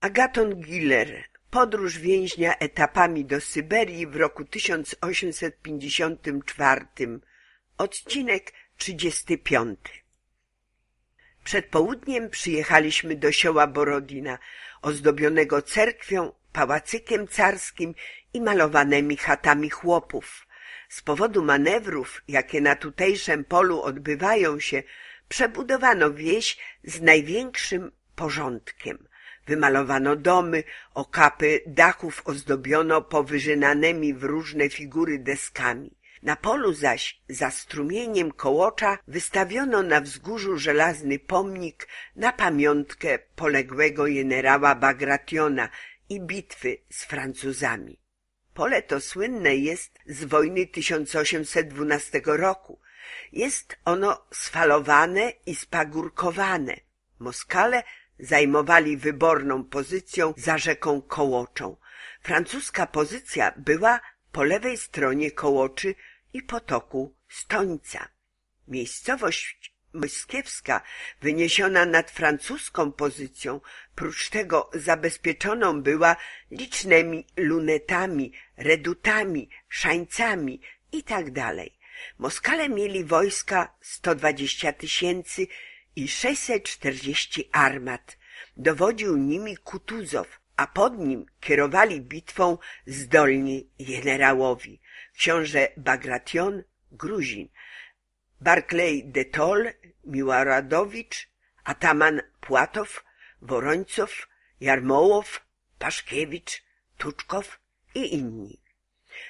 Agaton Giller Podróż więźnia etapami do Syberii w roku 1854 Odcinek 35 Przed południem przyjechaliśmy do sioła Borodina, ozdobionego cerkwią, pałacykiem carskim i malowanymi chatami chłopów. Z powodu manewrów, jakie na tutejszym polu odbywają się, przebudowano wieś z największym porządkiem. Wymalowano domy, okapy dachów ozdobiono powyżynanymi w różne figury deskami. Na polu zaś, za strumieniem kołocza, wystawiono na wzgórzu żelazny pomnik na pamiątkę poległego generała Bagrationa i bitwy z Francuzami. Pole to słynne jest z wojny 1812 roku. Jest ono sfalowane i spagórkowane. Moskale zajmowali wyborną pozycję za rzeką Kołoczą. Francuska pozycja była po lewej stronie Kołoczy i potoku Stońca. Miejscowość moskiewska, wyniesiona nad francuską pozycją, prócz tego zabezpieczoną była licznymi lunetami, redutami, szańcami i tak. Moskale mieli wojska 120 tysięcy i 640 armat. Dowodził nimi Kutuzow, a pod nim kierowali bitwą zdolni generałowi. Książę Bagration, Gruzin, Barclay de Tol, Miłaradowicz, Ataman Płatow, Worońcow, Jarmołow, Paszkiewicz, Tuczkow i inni.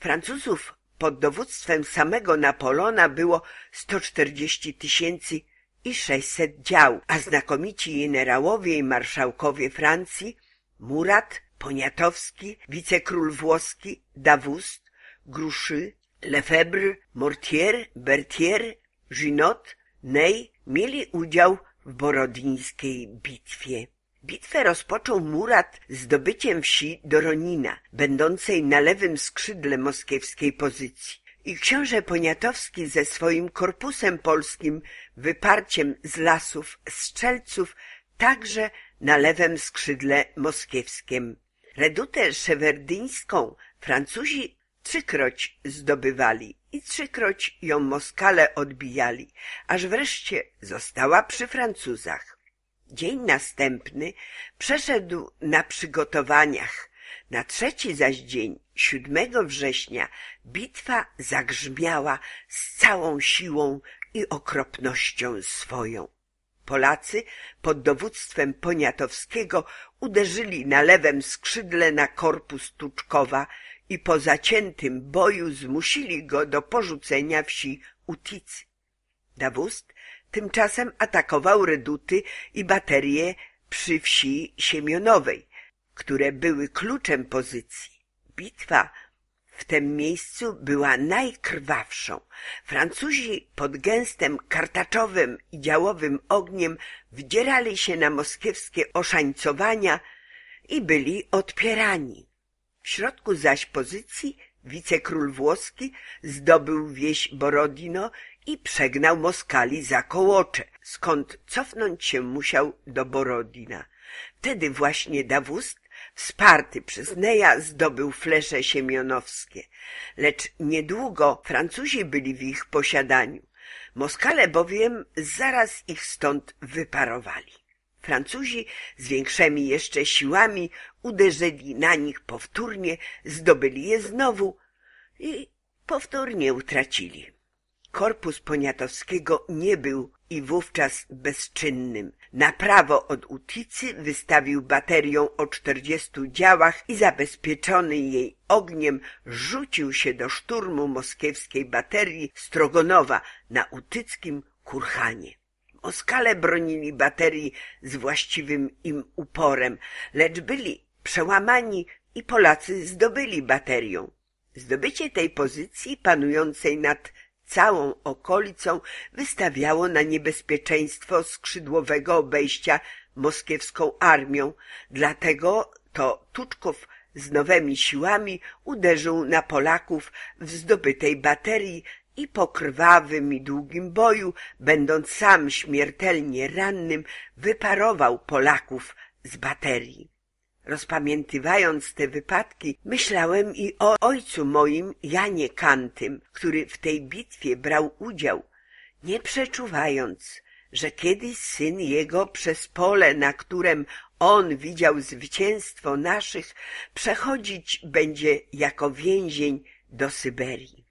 Francuzów pod dowództwem samego Napolona było 140 tysięcy i 600 dział, a znakomici generałowie i marszałkowie Francji Murat, Poniatowski, wicekról włoski, Dawust, Gruszy, Lefebvre, Mortier, Berthier, Ginot, Ney mieli udział w borodyńskiej bitwie. Bitwę rozpoczął Murat zdobyciem wsi Doronina, będącej na lewym skrzydle moskiewskiej pozycji. I książę Poniatowski ze swoim korpusem polskim, wyparciem z lasów strzelców, także na lewym skrzydle moskiewskim. Redutę szewerdyńską Francuzi trzykroć zdobywali i trzykroć ją Moskale odbijali, aż wreszcie została przy Francuzach. Dzień następny przeszedł na przygotowaniach. Na trzeci zaś dzień, 7 września, bitwa zagrzmiała z całą siłą i okropnością swoją. Polacy pod dowództwem Poniatowskiego uderzyli na lewem skrzydle na korpus Tuczkowa i po zaciętym boju zmusili go do porzucenia wsi Uticy. Dawust tymczasem atakował reduty i baterie przy wsi Siemionowej, które były kluczem pozycji. Bitwa w tym miejscu była najkrwawszą. Francuzi pod gęstem kartaczowym i działowym ogniem wdzierali się na moskiewskie oszańcowania i byli odpierani. W środku zaś pozycji wicekról włoski zdobył wieś Borodino i przegnał Moskali za Kołocze, skąd cofnąć się musiał do Borodina. Wtedy właśnie Dawust Wsparty przez Neja zdobył flesze siemionowskie, lecz niedługo Francuzi byli w ich posiadaniu. Moskale bowiem zaraz ich stąd wyparowali. Francuzi z większymi jeszcze siłami uderzyli na nich powtórnie, zdobyli je znowu i powtórnie utracili. Korpus Poniatowskiego nie był i wówczas bezczynnym. Na prawo od Uticy wystawił baterią o czterdziestu działach i zabezpieczony jej ogniem rzucił się do szturmu moskiewskiej baterii Strogonowa na utyckim Kurhanie. Moskale bronili baterii z właściwym im uporem, lecz byli przełamani i Polacy zdobyli baterią. Zdobycie tej pozycji panującej nad całą okolicą wystawiało na niebezpieczeństwo skrzydłowego obejścia moskiewską armią, dlatego to Tuczków z nowymi siłami uderzył na Polaków w zdobytej baterii i po krwawym i długim boju, będąc sam śmiertelnie rannym, wyparował Polaków z baterii. Rozpamiętywając te wypadki, myślałem i o ojcu moim, Janie Kantym, który w tej bitwie brał udział, nie przeczuwając, że kiedyś syn jego przez pole, na którym on widział zwycięstwo naszych, przechodzić będzie jako więzień do Syberii.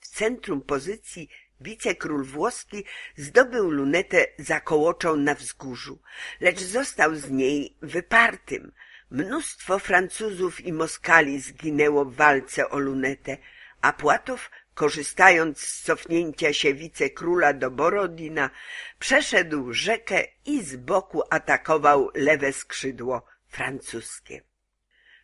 W centrum pozycji wicekról włoski zdobył lunetę za kołoczą na wzgórzu, lecz został z niej wypartym. Mnóstwo Francuzów i Moskali zginęło w walce o lunetę, a Płatow korzystając z cofnięcia się wicekróla do Borodina, przeszedł rzekę i z boku atakował lewe skrzydło francuskie.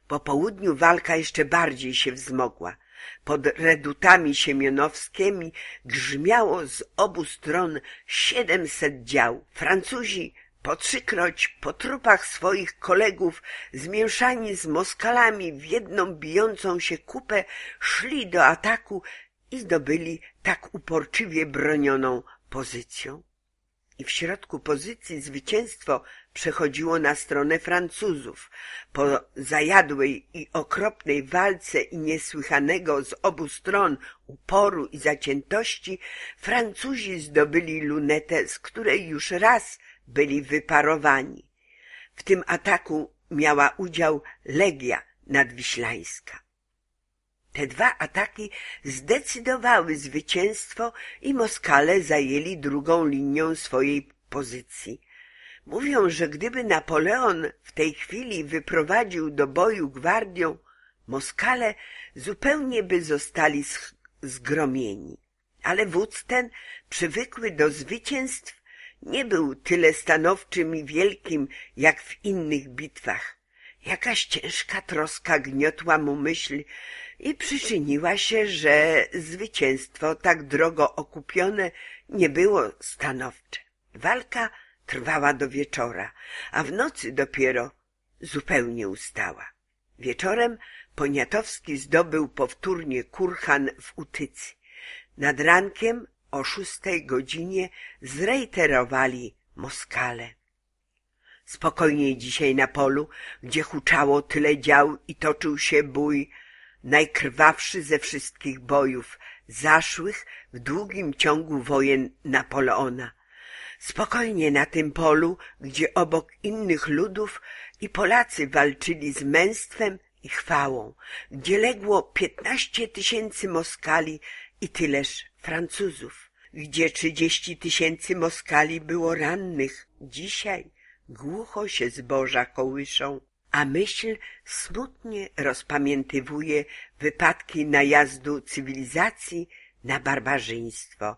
Po południu walka jeszcze bardziej się wzmogła. Pod redutami siemionowskimi grzmiało z obu stron siedemset dział. Francuzi po trzykroć po trupach swoich kolegów, zmieszani z Moskalami w jedną bijącą się kupę, szli do ataku i zdobyli tak uporczywie bronioną pozycją. I w środku pozycji zwycięstwo przechodziło na stronę Francuzów. Po zajadłej i okropnej walce i niesłychanego z obu stron uporu i zaciętości, Francuzi zdobyli lunetę, z której już raz byli wyparowani. W tym ataku miała udział Legia Nadwiślańska. Te dwa ataki zdecydowały zwycięstwo i Moskale zajęli drugą linią swojej pozycji. Mówią, że gdyby Napoleon w tej chwili wyprowadził do boju gwardią, Moskale zupełnie by zostali zgromieni. Ale wódz ten, przywykły do zwycięstw, nie był tyle stanowczym i wielkim jak w innych bitwach. Jakaś ciężka troska gniotła mu myśl i przyczyniła się, że zwycięstwo tak drogo okupione nie było stanowcze. Walka trwała do wieczora, a w nocy dopiero zupełnie ustała. Wieczorem Poniatowski zdobył powtórnie kurhan w Utycy. Nad rankiem o szóstej godzinie zrejterowali Moskale. Spokojniej dzisiaj na polu, gdzie huczało tyle dział i toczył się bój, najkrwawszy ze wszystkich bojów zaszłych w długim ciągu wojen Napoleona. Spokojnie na tym polu, gdzie obok innych ludów i Polacy walczyli z męstwem i chwałą, gdzie legło piętnaście tysięcy Moskali i tyleż Francuzów, gdzie trzydzieści tysięcy Moskali było rannych. Dzisiaj głucho się zboża kołyszą, a myśl smutnie rozpamiętywuje wypadki najazdu cywilizacji na barbarzyństwo.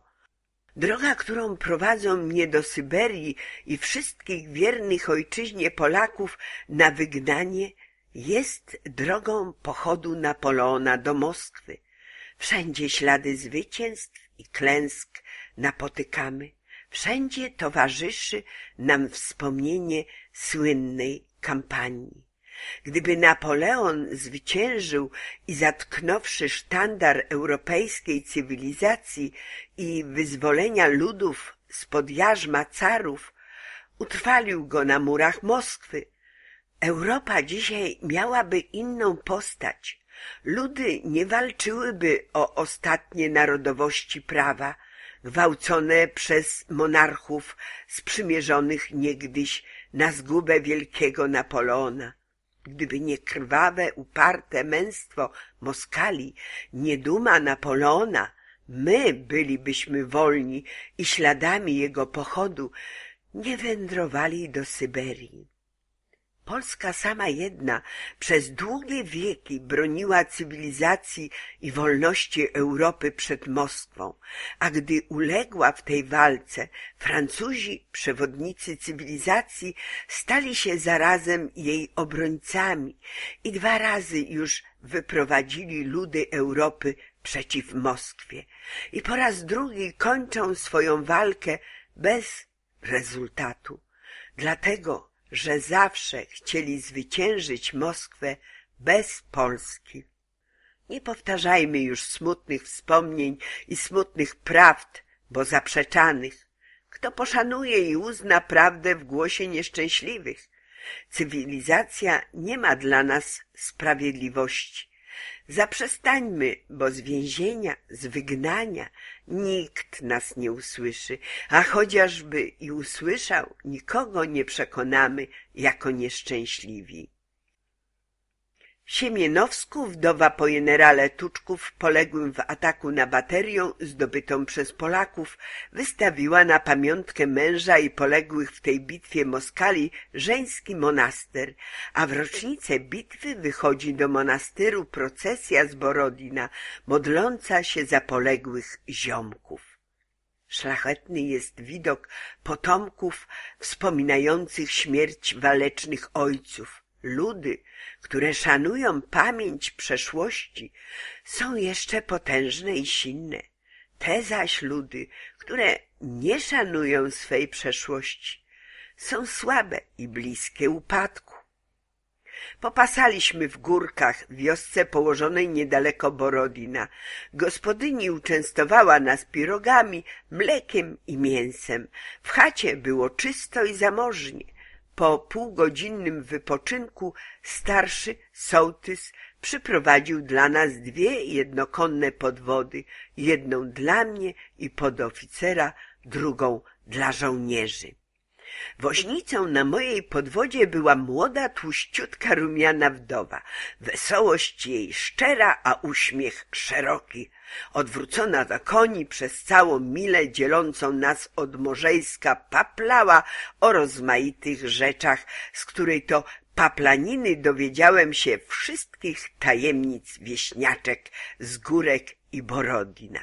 Droga, którą prowadzą mnie do Syberii i wszystkich wiernych ojczyźnie Polaków na wygnanie, jest drogą pochodu Napoleona do Moskwy. Wszędzie ślady zwycięstw i klęsk napotykamy. Wszędzie towarzyszy nam wspomnienie słynnej kampanii. Gdyby Napoleon zwyciężył i zatknąwszy sztandar europejskiej cywilizacji i wyzwolenia ludów spod jarzma carów, utrwalił go na murach Moskwy, Europa dzisiaj miałaby inną postać. Ludy nie walczyłyby o ostatnie narodowości prawa, gwałcone przez monarchów sprzymierzonych niegdyś na zgubę wielkiego Napoleona. Gdyby nie krwawe, uparte męstwo Moskali, nie duma Napoleona, my bylibyśmy wolni i śladami jego pochodu nie wędrowali do Syberii. Polska sama jedna przez długie wieki broniła cywilizacji i wolności Europy przed Moskwą, a gdy uległa w tej walce, Francuzi, przewodnicy cywilizacji, stali się zarazem jej obrońcami i dwa razy już wyprowadzili ludy Europy przeciw Moskwie i po raz drugi kończą swoją walkę bez rezultatu. Dlatego że zawsze chcieli zwyciężyć Moskwę bez Polski. Nie powtarzajmy już smutnych wspomnień i smutnych prawd, bo zaprzeczanych. Kto poszanuje i uzna prawdę w głosie nieszczęśliwych? Cywilizacja nie ma dla nas sprawiedliwości. Zaprzestańmy, bo z więzienia, z wygnania nikt nas nie usłyszy, a chociażby i usłyszał, nikogo nie przekonamy jako nieszczęśliwi. Siemienowsku wdowa po generale Tuczków poległym w ataku na baterię zdobytą przez Polaków wystawiła na pamiątkę męża i poległych w tej bitwie Moskali żeński monaster, a w rocznicę bitwy wychodzi do monastyru procesja z Borodina, modląca się za poległych ziomków. Szlachetny jest widok potomków wspominających śmierć walecznych ojców, ludy, które szanują pamięć przeszłości, są jeszcze potężne i silne. Te zaś ludy, które nie szanują swej przeszłości, są słabe i bliskie upadku. Popasaliśmy w górkach, wiosce położonej niedaleko Borodina. Gospodyni uczęstowała nas pirogami, mlekiem i mięsem. W chacie było czysto i zamożnie. Po półgodzinnym wypoczynku starszy sołtys przyprowadził dla nas dwie jednokonne podwody, jedną dla mnie i podoficera, drugą dla żołnierzy. Woźnicą na mojej podwodzie była młoda, tłuściutka, rumiana wdowa. Wesołość jej szczera, a uśmiech szeroki. Odwrócona do koni przez całą milę dzielącą nas od Morzejska paplała o rozmaitych rzeczach, z której to paplaniny dowiedziałem się wszystkich tajemnic wieśniaczek z Górek i Borodina.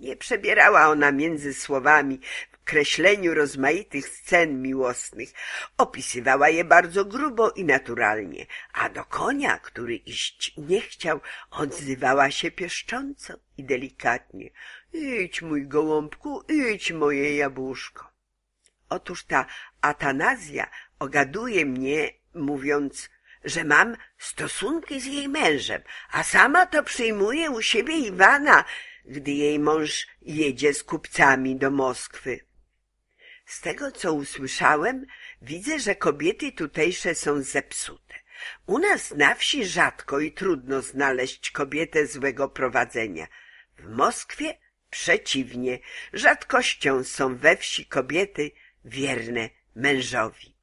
Nie przebierała ona między słowami kreśleniu rozmaitych scen miłosnych. Opisywała je bardzo grubo i naturalnie, a do konia, który iść nie chciał, odzywała się pieszcząco i delikatnie. Idź, mój gołąbku, idź, moje jabłuszko. Otóż ta Atanazja ogaduje mnie, mówiąc, że mam stosunki z jej mężem, a sama to przyjmuje u siebie Iwana, gdy jej mąż jedzie z kupcami do Moskwy. Z tego, co usłyszałem, widzę, że kobiety tutejsze są zepsute. U nas na wsi rzadko i trudno znaleźć kobietę złego prowadzenia. W Moskwie przeciwnie, rzadkością są we wsi kobiety wierne mężowi.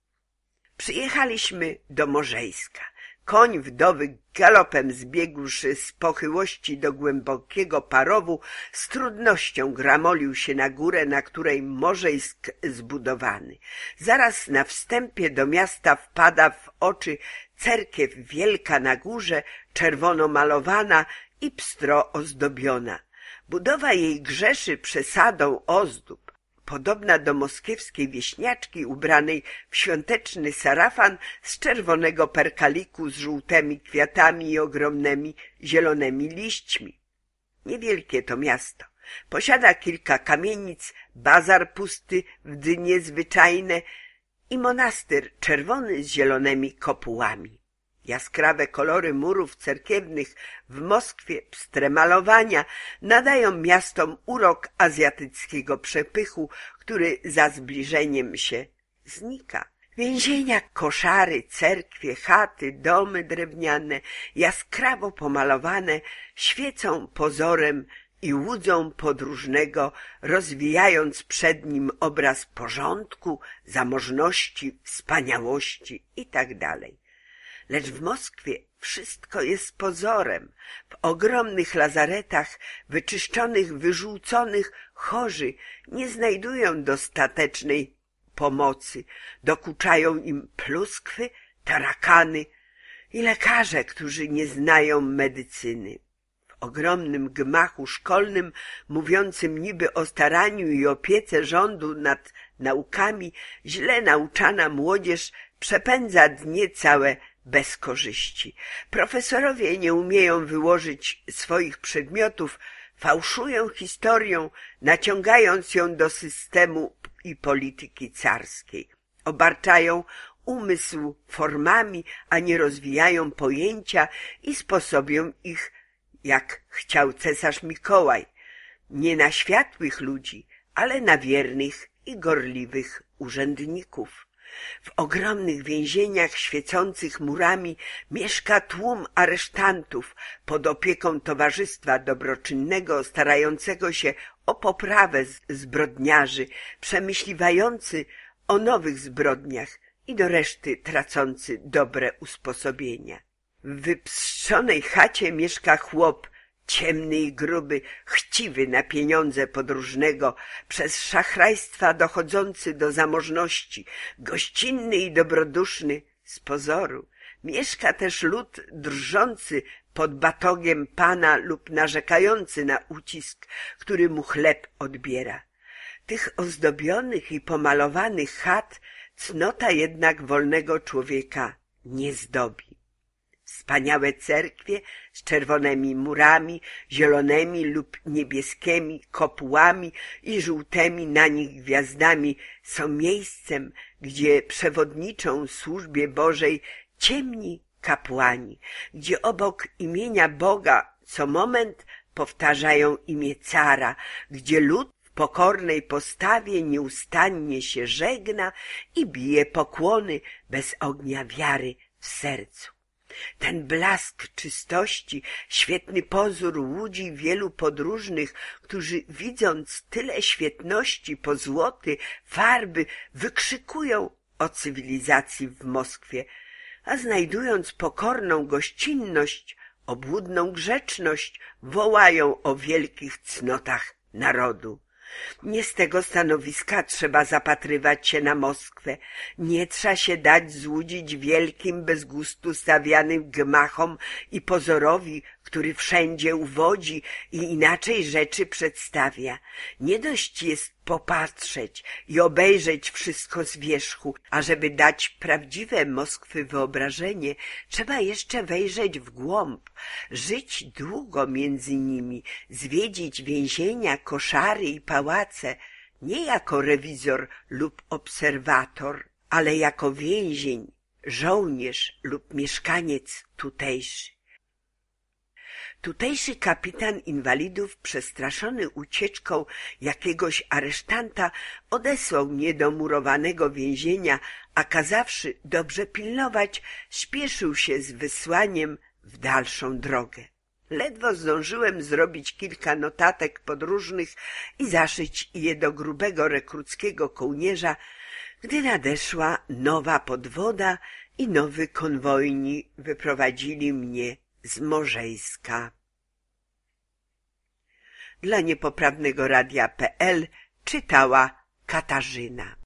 Przyjechaliśmy do Morzejska. Koń wdowy galopem zbiegłszy z pochyłości do głębokiego parowu, z trudnością gramolił się na górę, na której Morzejsk zbudowany. Zaraz na wstępie do miasta wpada w oczy cerkiew wielka na górze, czerwono malowana i pstro ozdobiona. Budowa jej grzeszy przesadą ozdób podobna do moskiewskiej wieśniaczki ubranej w świąteczny sarafan z czerwonego perkaliku z żółtymi kwiatami i ogromnymi zielonymi liśćmi. Niewielkie to miasto. Posiada kilka kamienic, bazar pusty w dnie zwyczajne i monastyr czerwony z zielonymi kopułami. Jaskrawe kolory murów cerkiewnych w Moskwie, pstre malowania nadają miastom urok azjatyckiego przepychu, który za zbliżeniem się znika. Więzienia, koszary, cerkwie, chaty, domy drewniane, jaskrawo pomalowane, świecą pozorem i łudzą podróżnego, rozwijając przed nim obraz porządku, zamożności, wspaniałości itd. Lecz w Moskwie wszystko jest pozorem. W ogromnych lazaretach, wyczyszczonych, wyrzuconych, chorzy nie znajdują dostatecznej pomocy. Dokuczają im pluskwy, tarakany i lekarze, którzy nie znają medycyny. W ogromnym gmachu szkolnym, mówiącym niby o staraniu i opiece rządu nad naukami, źle nauczana młodzież przepędza dnie całe bez korzyści. Profesorowie nie umieją wyłożyć swoich przedmiotów, fałszują historię, naciągając ją do systemu i polityki carskiej. Obarczają umysł formami, a nie rozwijają pojęcia i sposobią ich, jak chciał cesarz Mikołaj, nie na światłych ludzi, ale na wiernych i gorliwych urzędników. W ogromnych więzieniach świecących murami mieszka tłum aresztantów pod opieką Towarzystwa Dobroczynnego starającego się o poprawę zbrodniarzy, przemyśliwający o nowych zbrodniach i do reszty tracący dobre usposobienia. W wypstrzonej chacie mieszka chłop, ciemny i gruby, chciwy na pieniądze podróżnego, przez szachrajstwa dochodzący do zamożności, gościnny i dobroduszny z pozoru. Mieszka też lud drżący pod batogiem pana lub narzekający na ucisk, który mu chleb odbiera. Tych ozdobionych i pomalowanych chat cnota jednak wolnego człowieka nie zdobi. Wspaniałe cerkwie z czerwonymi murami, zielonymi lub niebieskimi kopułami i żółtymi na nich gwiazdami są miejscem, gdzie przewodniczą służbie Bożej ciemni kapłani, gdzie obok imienia Boga co moment powtarzają imię cara, gdzie lud w pokornej postawie nieustannie się żegna i bije pokłony bez ognia wiary w sercu. Ten blask czystości, świetny pozór łudzi wielu podróżnych, którzy widząc tyle świetności, pozłoty, farby, wykrzykują o cywilizacji w Moskwie, a znajdując pokorną gościnność, obłudną grzeczność, wołają o wielkich cnotach narodu. Nie z tego stanowiska trzeba zapatrywać się na Moskwę. Nie trzeba się dać złudzić wielkim, bez gustu stawianym gmachom i pozorowi, który wszędzie uwodzi i inaczej rzeczy przedstawia. Nie dość jest popatrzeć i obejrzeć wszystko z wierzchu, a żeby dać prawdziwe Moskwy wyobrażenie, trzeba jeszcze wejrzeć w głąb, żyć długo między nimi, zwiedzić więzienia, koszary i pałace, nie jako rewizor lub obserwator, ale jako więzień, żołnierz lub mieszkaniec tutejszy. Tutejszy kapitan inwalidów, przestraszony ucieczką jakiegoś aresztanta, odesłał mnie do murowanego więzienia, a kazawszy dobrze pilnować, śpieszył się z wysłaniem w dalszą drogę. Ledwo zdążyłem zrobić kilka notatek podróżnych i zaszyć je do grubego rekruckiego kołnierza, gdy nadeszła nowa podwoda i nowy konwojni wyprowadzili mnie z Morzejska. Dla niepoprawnego radia.pl czytała Katarzyna.